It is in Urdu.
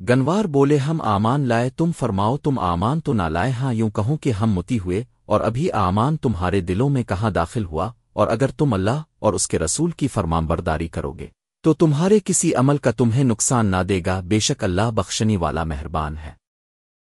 گنوار بولے، ہم آمان لائے، تم فرماؤ، تم آمان تو نہ لائے ہاں یوں کہوں کہ ہم متی ہوئے، اور ابھی آمان تمہارے دلوں میں کہاں داخل ہوا، اور اگر تم اللہ اور اس کے رسول کی فرمان برداری کرو گے، تو تمہارے کسی عمل کا تمہیں نقصان نہ دے گا، بے شک اللہ بخشنی والا مہربان ہے۔